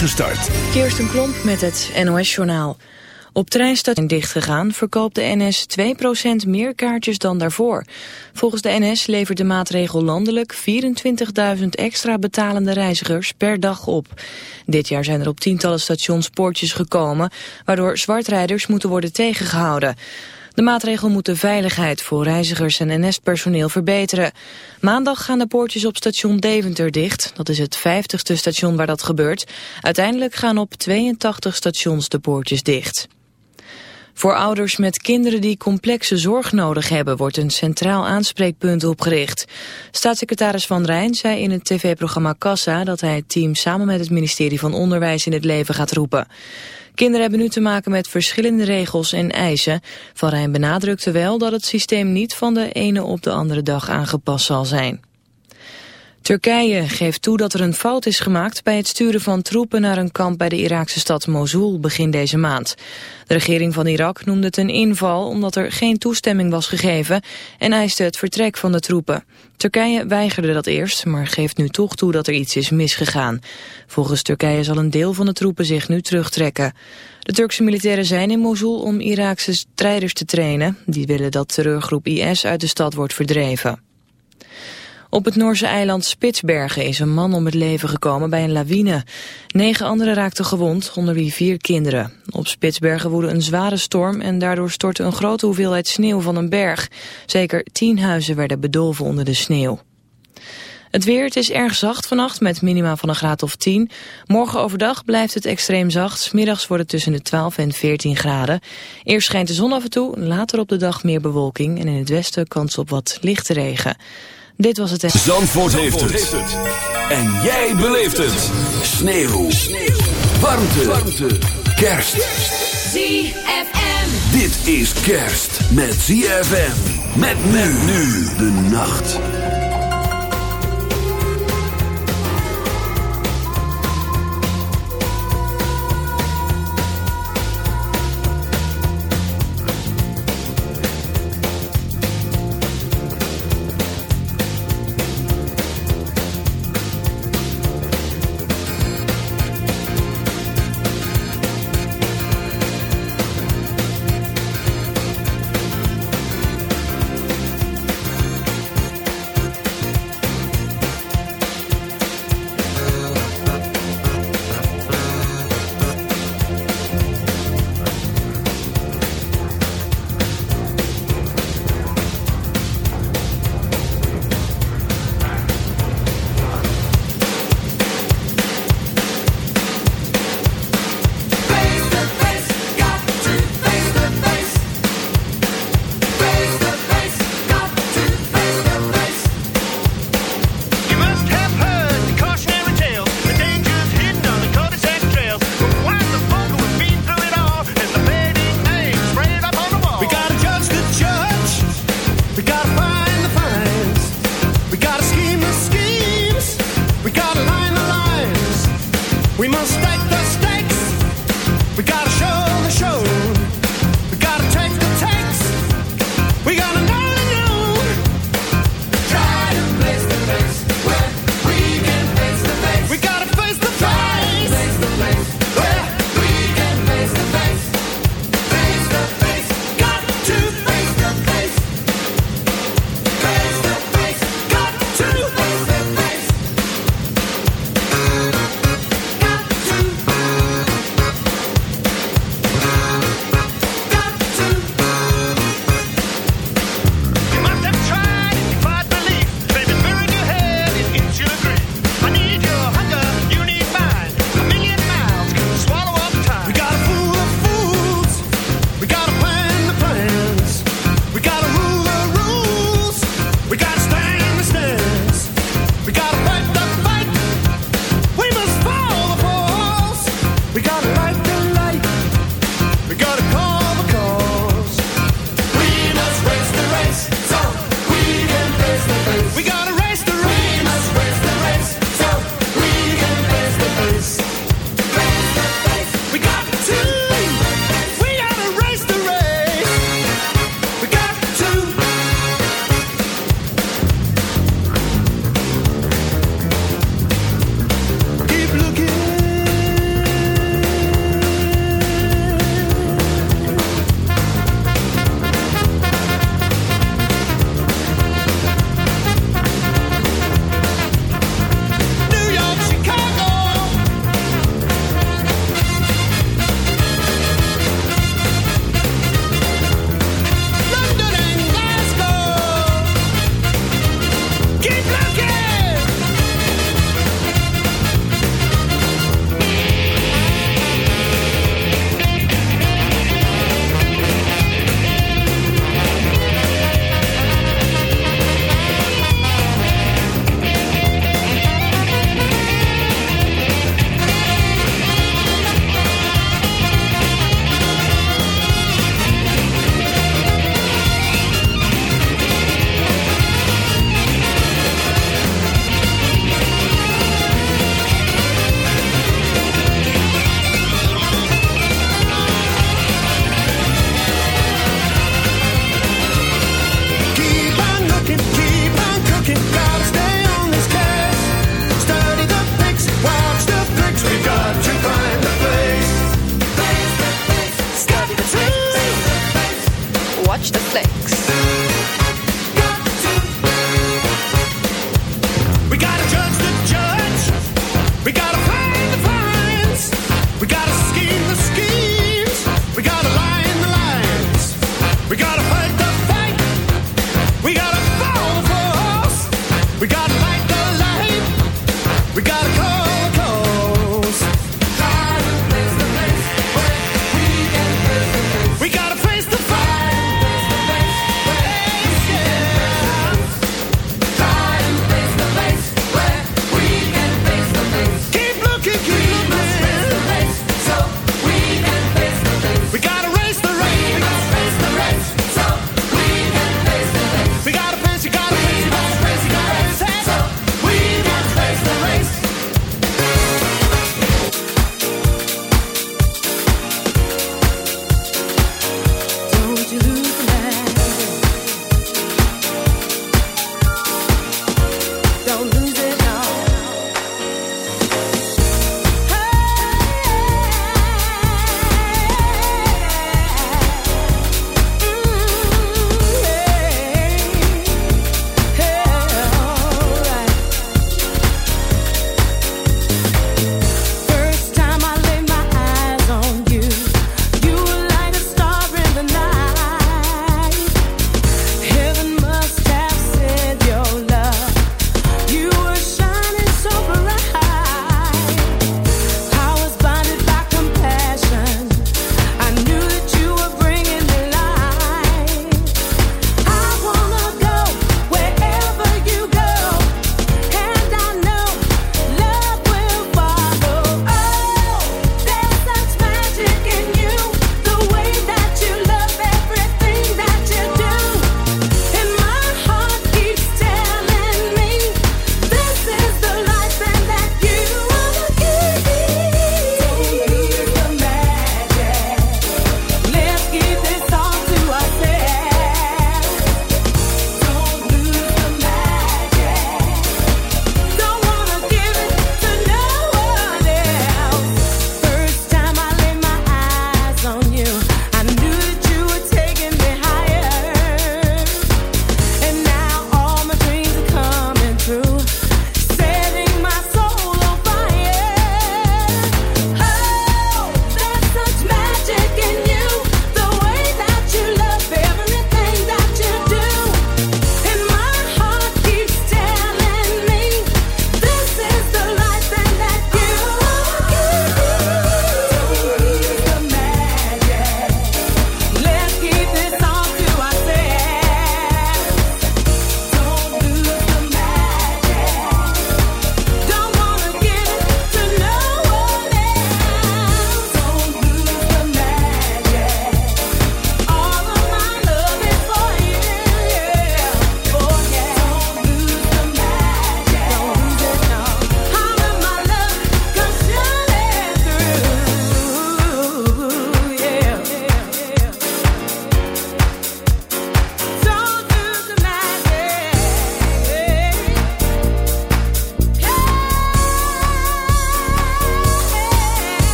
Gestart. Kirsten Klomp met het NOS-journaal. Op treinstations dichtgegaan verkoopt de NS 2% meer kaartjes dan daarvoor. Volgens de NS levert de maatregel landelijk 24.000 extra betalende reizigers per dag op. Dit jaar zijn er op tientallen stations poortjes gekomen... waardoor zwartrijders moeten worden tegengehouden. De maatregel moet de veiligheid voor reizigers en NS-personeel verbeteren. Maandag gaan de poortjes op station Deventer dicht. Dat is het vijftigste station waar dat gebeurt. Uiteindelijk gaan op 82 stations de poortjes dicht. Voor ouders met kinderen die complexe zorg nodig hebben... wordt een centraal aanspreekpunt opgericht. Staatssecretaris Van Rijn zei in het tv-programma Kassa... dat hij het team samen met het ministerie van Onderwijs in het leven gaat roepen. Kinderen hebben nu te maken met verschillende regels en eisen. Van Rijn benadrukte wel dat het systeem niet van de ene op de andere dag aangepast zal zijn. Turkije geeft toe dat er een fout is gemaakt bij het sturen van troepen naar een kamp bij de Iraakse stad Mosul begin deze maand. De regering van Irak noemde het een inval omdat er geen toestemming was gegeven en eiste het vertrek van de troepen. Turkije weigerde dat eerst, maar geeft nu toch toe dat er iets is misgegaan. Volgens Turkije zal een deel van de troepen zich nu terugtrekken. De Turkse militairen zijn in Mosul om Iraakse strijders te trainen. Die willen dat terreurgroep IS uit de stad wordt verdreven. Op het Noorse eiland Spitsbergen is een man om het leven gekomen bij een lawine. Negen anderen raakten gewond, onder wie vier kinderen. Op Spitsbergen woedde een zware storm en daardoor stortte een grote hoeveelheid sneeuw van een berg. Zeker tien huizen werden bedolven onder de sneeuw. Het weer, het is erg zacht vannacht met minima van een graad of 10. Morgen overdag blijft het extreem zacht. Middags wordt het tussen de 12 en 14 graden. Eerst schijnt de zon af en toe, later op de dag meer bewolking... en in het westen kans op wat lichte regen. Dit was het... Zandvoort, heeft, het. En jij beleeft het. Sneeuw. Sneeuw. Warmte. Warmte. Kerst. ZFM. Dit is kerst met ZFM. Met men nu de nacht.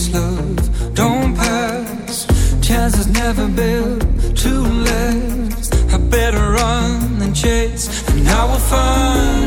this love don't pass. Chances never build to last. I better run than chase, and I will find.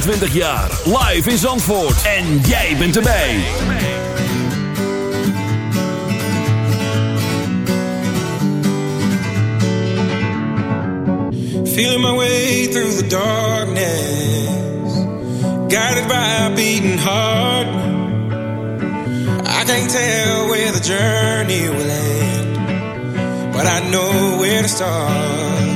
25 jaar. Live in Zandvoort. En jij bent erbij. Feeling my way through the darkness. Guided by a beating heart. I can't tell where the journey will end. But I know where to start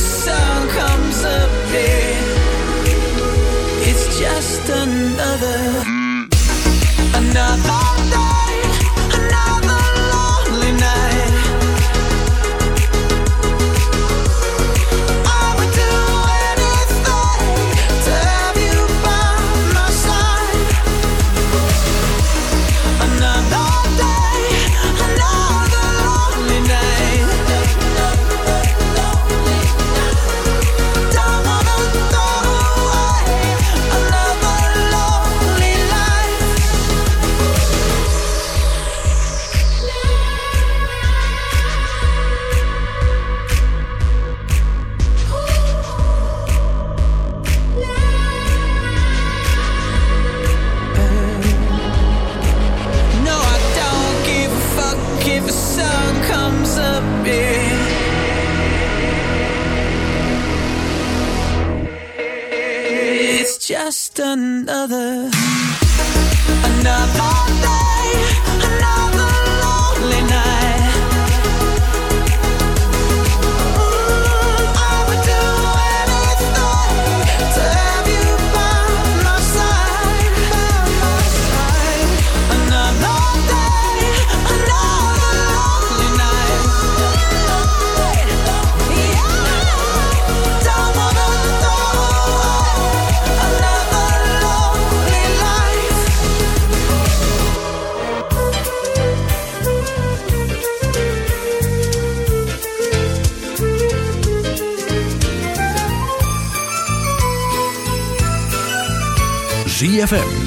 the sun comes up it's just another, another.